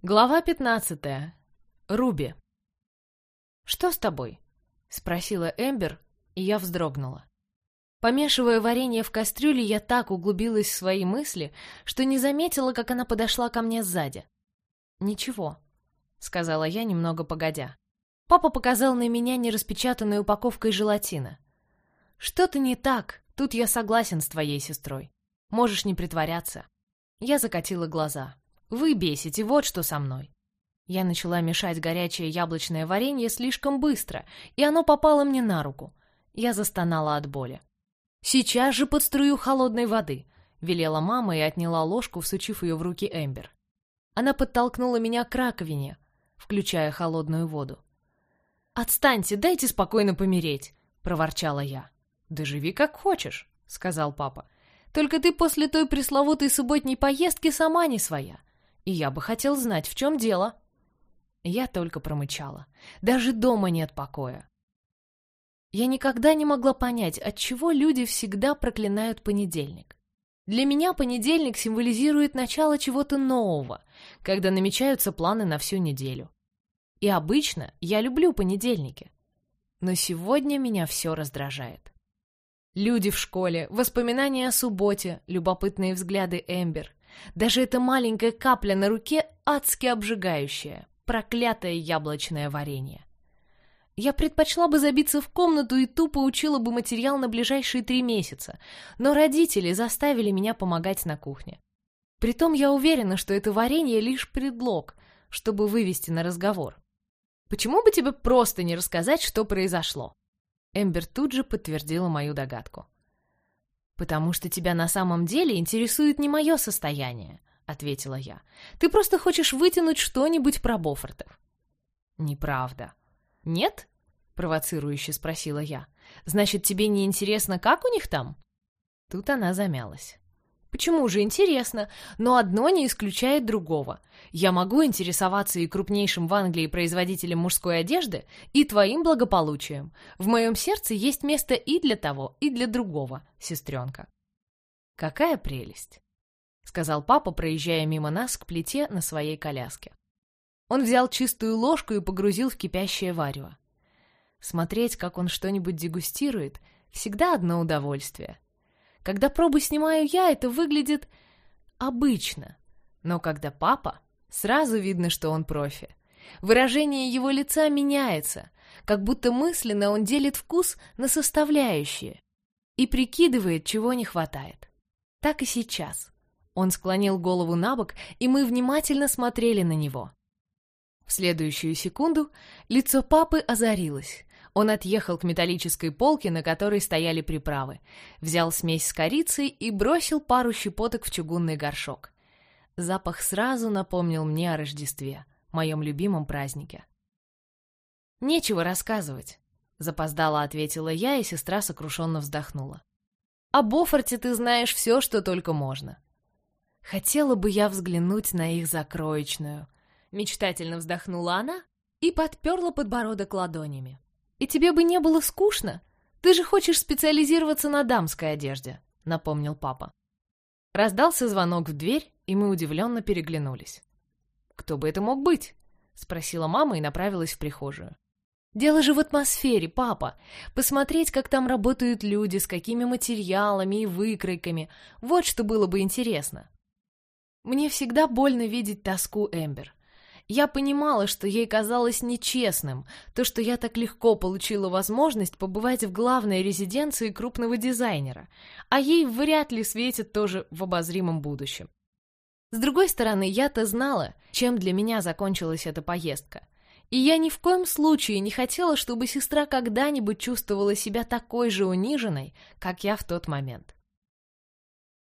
Глава пятнадцатая. Руби. «Что с тобой?» — спросила Эмбер, и я вздрогнула. Помешивая варенье в кастрюле, я так углубилась в свои мысли, что не заметила, как она подошла ко мне сзади. «Ничего», — сказала я, немного погодя. Папа показал на меня нераспечатанной упаковкой желатина. «Что-то не так, тут я согласен с твоей сестрой. Можешь не притворяться». Я закатила глаза. Вы бесите, вот что со мной. Я начала мешать горячее яблочное варенье слишком быстро, и оно попало мне на руку. Я застонала от боли. «Сейчас же под струю холодной воды», — велела мама и отняла ложку, всучив ее в руки Эмбер. Она подтолкнула меня к раковине, включая холодную воду. «Отстаньте, дайте спокойно помереть», — проворчала я. «Да живи как хочешь», — сказал папа. «Только ты после той пресловутой субботней поездки сама не своя и я бы хотел знать, в чем дело. Я только промычала. Даже дома нет покоя. Я никогда не могла понять, от чего люди всегда проклинают понедельник. Для меня понедельник символизирует начало чего-то нового, когда намечаются планы на всю неделю. И обычно я люблю понедельники. Но сегодня меня все раздражает. Люди в школе, воспоминания о субботе, любопытные взгляды Эмбер, даже эта маленькая капля на руке адски обжигающая, проклятое яблочное варенье. Я предпочла бы забиться в комнату и тупо учила бы материал на ближайшие три месяца, но родители заставили меня помогать на кухне. Притом я уверена, что это варенье лишь предлог, чтобы вывести на разговор. Почему бы тебе просто не рассказать, что произошло? Эмбер тут же подтвердила мою догадку. «Потому что тебя на самом деле интересует не мое состояние», — ответила я. «Ты просто хочешь вытянуть что-нибудь про Бофортов». «Неправда». «Нет?» — провоцирующе спросила я. «Значит, тебе не интересно, как у них там?» Тут она замялась. Почему же интересно? Но одно не исключает другого. Я могу интересоваться и крупнейшим в Англии производителем мужской одежды, и твоим благополучием. В моем сердце есть место и для того, и для другого, сестренка. Какая прелесть! Сказал папа, проезжая мимо нас к плите на своей коляске. Он взял чистую ложку и погрузил в кипящее варево. Смотреть, как он что-нибудь дегустирует, всегда одно удовольствие — когда пробы снимаю я, это выглядит обычно. Но когда папа, сразу видно, что он профи. Выражение его лица меняется, как будто мысленно он делит вкус на составляющие и прикидывает, чего не хватает. Так и сейчас. Он склонил голову на бок, и мы внимательно смотрели на него. В следующую секунду лицо папы озарилось. Он отъехал к металлической полке, на которой стояли приправы, взял смесь с корицей и бросил пару щепоток в чугунный горшок. Запах сразу напомнил мне о Рождестве, моем любимом празднике. «Нечего рассказывать», — запоздала ответила я, и сестра сокрушенно вздохнула. «О Бофорте ты знаешь все, что только можно». «Хотела бы я взглянуть на их закроечную», — мечтательно вздохнула она и подперла подбородок ладонями. «И тебе бы не было скучно? Ты же хочешь специализироваться на дамской одежде», — напомнил папа. Раздался звонок в дверь, и мы удивленно переглянулись. «Кто бы это мог быть?» — спросила мама и направилась в прихожую. «Дело же в атмосфере, папа. Посмотреть, как там работают люди, с какими материалами и выкройками. Вот что было бы интересно». Мне всегда больно видеть тоску Эмбер. Я понимала, что ей казалось нечестным то, что я так легко получила возможность побывать в главной резиденции крупного дизайнера, а ей вряд ли светит тоже в обозримом будущем. С другой стороны, я-то знала, чем для меня закончилась эта поездка. И я ни в коем случае не хотела, чтобы сестра когда-нибудь чувствовала себя такой же униженной, как я в тот момент.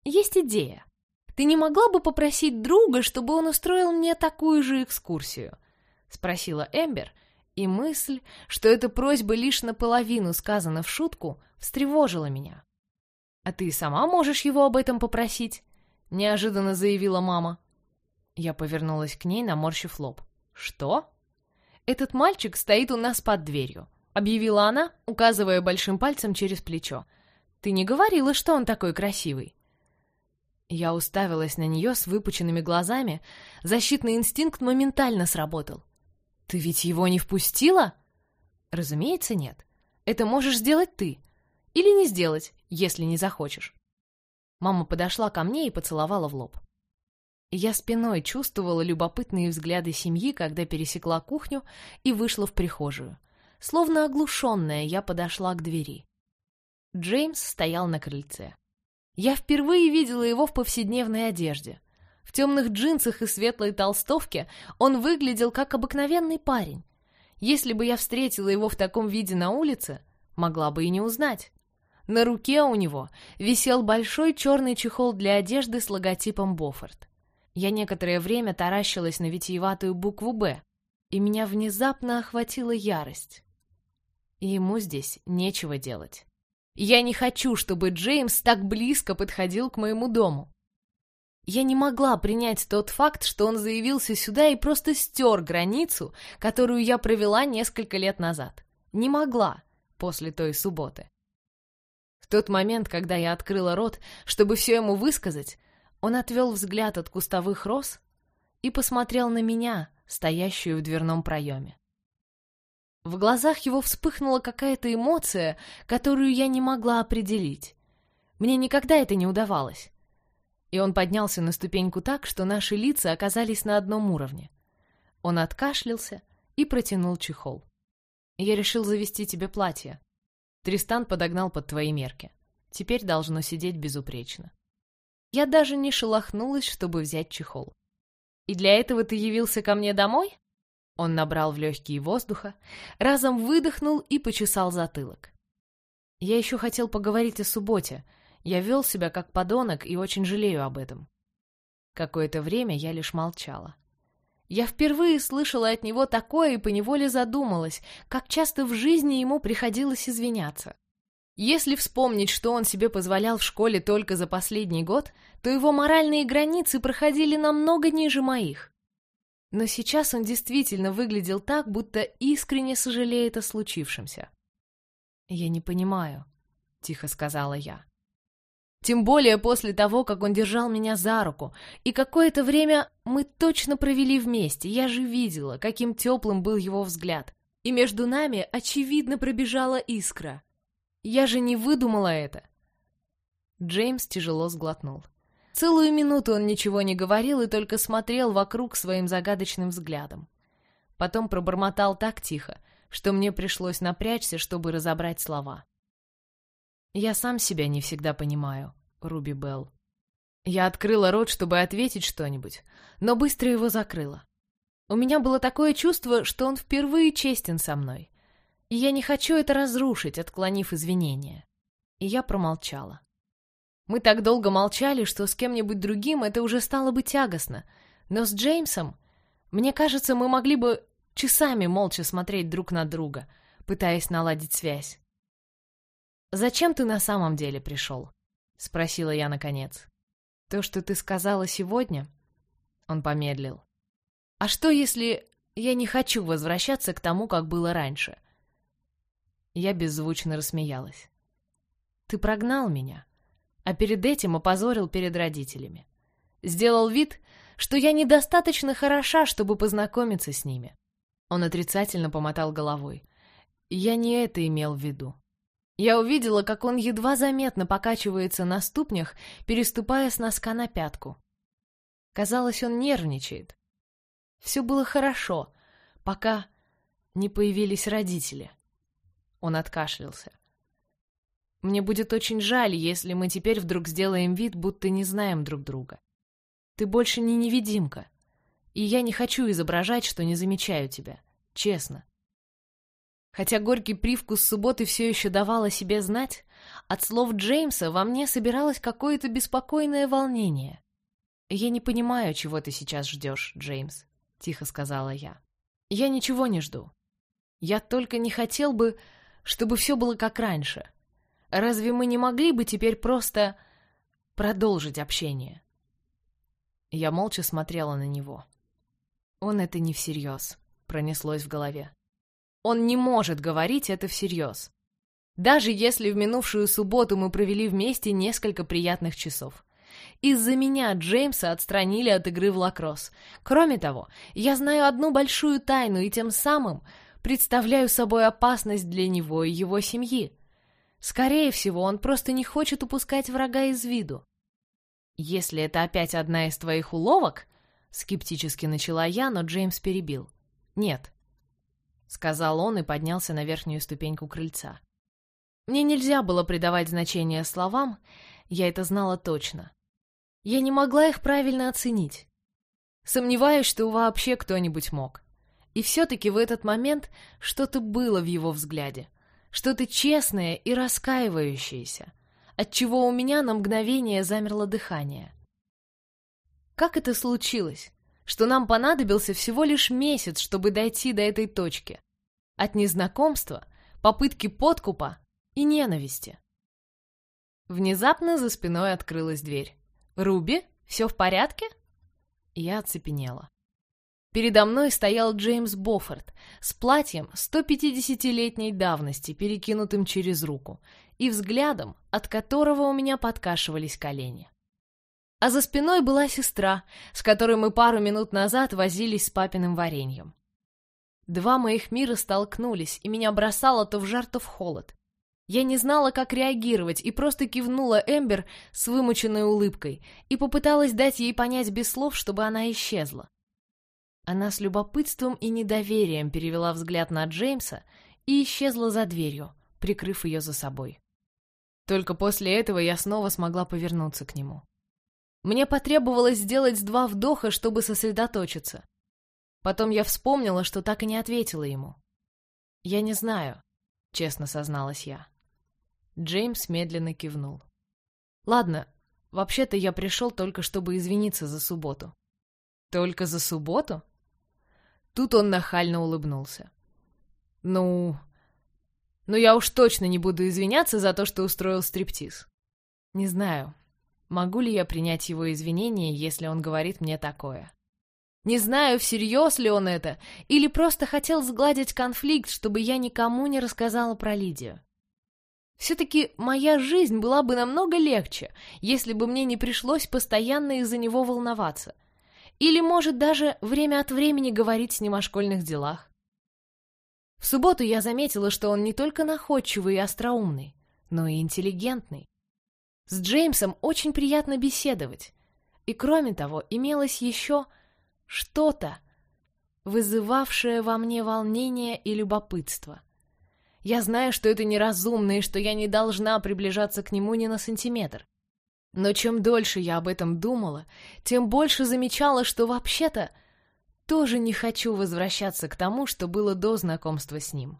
Есть идея. Ты не могла бы попросить друга, чтобы он устроил мне такую же экскурсию?» — спросила Эмбер, и мысль, что эта просьба лишь наполовину сказана в шутку, встревожила меня. «А ты сама можешь его об этом попросить?» — неожиданно заявила мама. Я повернулась к ней, наморщив лоб. «Что?» «Этот мальчик стоит у нас под дверью», — объявила она, указывая большим пальцем через плечо. «Ты не говорила, что он такой красивый?» Я уставилась на нее с выпученными глазами. Защитный инстинкт моментально сработал. «Ты ведь его не впустила?» «Разумеется, нет. Это можешь сделать ты. Или не сделать, если не захочешь». Мама подошла ко мне и поцеловала в лоб. Я спиной чувствовала любопытные взгляды семьи, когда пересекла кухню и вышла в прихожую. Словно оглушенная, я подошла к двери. Джеймс стоял на крыльце. Я впервые видела его в повседневной одежде. В темных джинсах и светлой толстовке он выглядел как обыкновенный парень. Если бы я встретила его в таком виде на улице, могла бы и не узнать. На руке у него висел большой черный чехол для одежды с логотипом Боффорд. Я некоторое время таращилась на витиеватую букву «Б», и меня внезапно охватила ярость. ему здесь нечего делать. Я не хочу, чтобы Джеймс так близко подходил к моему дому. Я не могла принять тот факт, что он заявился сюда и просто стер границу, которую я провела несколько лет назад. Не могла после той субботы. В тот момент, когда я открыла рот, чтобы все ему высказать, он отвел взгляд от кустовых роз и посмотрел на меня, стоящую в дверном проеме. В глазах его вспыхнула какая-то эмоция, которую я не могла определить. Мне никогда это не удавалось. И он поднялся на ступеньку так, что наши лица оказались на одном уровне. Он откашлялся и протянул чехол. «Я решил завести тебе платье. Тристан подогнал под твои мерки. Теперь должно сидеть безупречно». Я даже не шелохнулась, чтобы взять чехол. «И для этого ты явился ко мне домой?» Он набрал в легкие воздуха, разом выдохнул и почесал затылок. Я еще хотел поговорить о субботе. Я вел себя как подонок и очень жалею об этом. Какое-то время я лишь молчала. Я впервые слышала от него такое и поневоле задумалась, как часто в жизни ему приходилось извиняться. Если вспомнить, что он себе позволял в школе только за последний год, то его моральные границы проходили намного ниже моих. Но сейчас он действительно выглядел так, будто искренне сожалеет о случившемся. «Я не понимаю», — тихо сказала я. Тем более после того, как он держал меня за руку, и какое-то время мы точно провели вместе, я же видела, каким теплым был его взгляд, и между нами, очевидно, пробежала искра. Я же не выдумала это. Джеймс тяжело сглотнул. Целую минуту он ничего не говорил и только смотрел вокруг своим загадочным взглядом. Потом пробормотал так тихо, что мне пришлось напрячься, чтобы разобрать слова. «Я сам себя не всегда понимаю, Руби Белл. Я открыла рот, чтобы ответить что-нибудь, но быстро его закрыла. У меня было такое чувство, что он впервые честен со мной. И я не хочу это разрушить, отклонив извинения. И я промолчала. Мы так долго молчали, что с кем-нибудь другим это уже стало бы тягостно. Но с Джеймсом, мне кажется, мы могли бы часами молча смотреть друг на друга, пытаясь наладить связь. «Зачем ты на самом деле пришел?» — спросила я наконец. «То, что ты сказала сегодня?» Он помедлил. «А что, если я не хочу возвращаться к тому, как было раньше?» Я беззвучно рассмеялась. «Ты прогнал меня а перед этим опозорил перед родителями. Сделал вид, что я недостаточно хороша, чтобы познакомиться с ними. Он отрицательно помотал головой. Я не это имел в виду. Я увидела, как он едва заметно покачивается на ступнях, переступая с носка на пятку. Казалось, он нервничает. Все было хорошо, пока не появились родители. Он откашлялся. Мне будет очень жаль, если мы теперь вдруг сделаем вид, будто не знаем друг друга. Ты больше не невидимка. И я не хочу изображать, что не замечаю тебя. Честно. Хотя горький привкус субботы все еще давал о себе знать, от слов Джеймса во мне собиралось какое-то беспокойное волнение. «Я не понимаю, чего ты сейчас ждешь, Джеймс», — тихо сказала я. «Я ничего не жду. Я только не хотел бы, чтобы все было как раньше, Разве мы не могли бы теперь просто продолжить общение? Я молча смотрела на него. Он это не всерьез, пронеслось в голове. Он не может говорить это всерьез. Даже если в минувшую субботу мы провели вместе несколько приятных часов. Из-за меня Джеймса отстранили от игры в лакросс. Кроме того, я знаю одну большую тайну и тем самым представляю собой опасность для него и его семьи. Скорее всего, он просто не хочет упускать врага из виду. Если это опять одна из твоих уловок, скептически начала я, но Джеймс перебил. Нет, сказал он и поднялся на верхнюю ступеньку крыльца. Мне нельзя было придавать значение словам, я это знала точно. Я не могла их правильно оценить. Сомневаюсь, что вообще кто-нибудь мог. И все-таки в этот момент что-то было в его взгляде. Что-то честное и раскаивающееся, отчего у меня на мгновение замерло дыхание. Как это случилось, что нам понадобился всего лишь месяц, чтобы дойти до этой точки? От незнакомства, попытки подкупа и ненависти. Внезапно за спиной открылась дверь. «Руби, все в порядке?» Я оцепенела. Передо мной стоял Джеймс Боффорд с платьем 150-летней давности, перекинутым через руку, и взглядом, от которого у меня подкашивались колени. А за спиной была сестра, с которой мы пару минут назад возились с папиным вареньем. Два моих мира столкнулись, и меня бросало то в жар, то в холод. Я не знала, как реагировать, и просто кивнула Эмбер с вымученной улыбкой и попыталась дать ей понять без слов, чтобы она исчезла. Она с любопытством и недоверием перевела взгляд на Джеймса и исчезла за дверью, прикрыв ее за собой. Только после этого я снова смогла повернуться к нему. Мне потребовалось сделать два вдоха, чтобы сосредоточиться. Потом я вспомнила, что так и не ответила ему. «Я не знаю», — честно созналась я. Джеймс медленно кивнул. «Ладно, вообще-то я пришел только, чтобы извиниться за субботу». «Только за субботу?» Тут он нахально улыбнулся. «Ну... Ну я уж точно не буду извиняться за то, что устроил стриптиз. Не знаю, могу ли я принять его извинения, если он говорит мне такое. Не знаю, всерьез ли он это, или просто хотел сгладить конфликт, чтобы я никому не рассказала про Лидию. Все-таки моя жизнь была бы намного легче, если бы мне не пришлось постоянно из-за него волноваться. Или, может, даже время от времени говорить с ним о школьных делах. В субботу я заметила, что он не только находчивый и остроумный, но и интеллигентный. С Джеймсом очень приятно беседовать. И кроме того, имелось еще что-то, вызывавшее во мне волнение и любопытство. Я знаю, что это неразумно и что я не должна приближаться к нему ни на сантиметр. Но чем дольше я об этом думала, тем больше замечала, что вообще-то тоже не хочу возвращаться к тому, что было до знакомства с ним.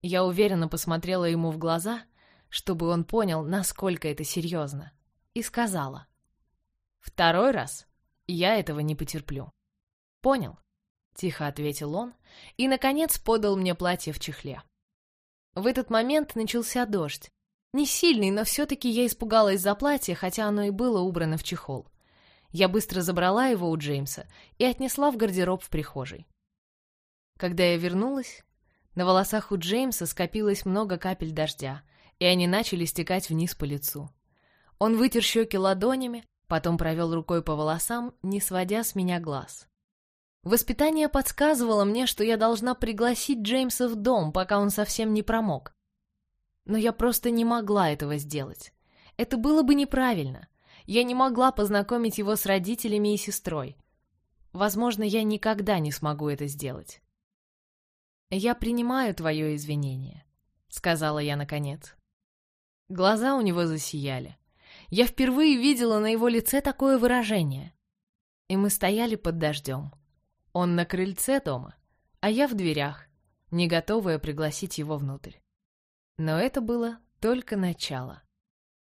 Я уверенно посмотрела ему в глаза, чтобы он понял, насколько это серьезно, и сказала. «Второй раз я этого не потерплю». «Понял», — тихо ответил он и, наконец, подал мне платье в чехле. В этот момент начался дождь. Не сильный, но все-таки я испугалась за платье, хотя оно и было убрано в чехол. Я быстро забрала его у Джеймса и отнесла в гардероб в прихожей. Когда я вернулась, на волосах у Джеймса скопилось много капель дождя, и они начали стекать вниз по лицу. Он вытер щеки ладонями, потом провел рукой по волосам, не сводя с меня глаз. Воспитание подсказывало мне, что я должна пригласить Джеймса в дом, пока он совсем не промок. Но я просто не могла этого сделать. Это было бы неправильно. Я не могла познакомить его с родителями и сестрой. Возможно, я никогда не смогу это сделать. «Я принимаю твое извинение», — сказала я наконец. Глаза у него засияли. Я впервые видела на его лице такое выражение. И мы стояли под дождем. Он на крыльце дома, а я в дверях, не готовая пригласить его внутрь. Но это было только начало.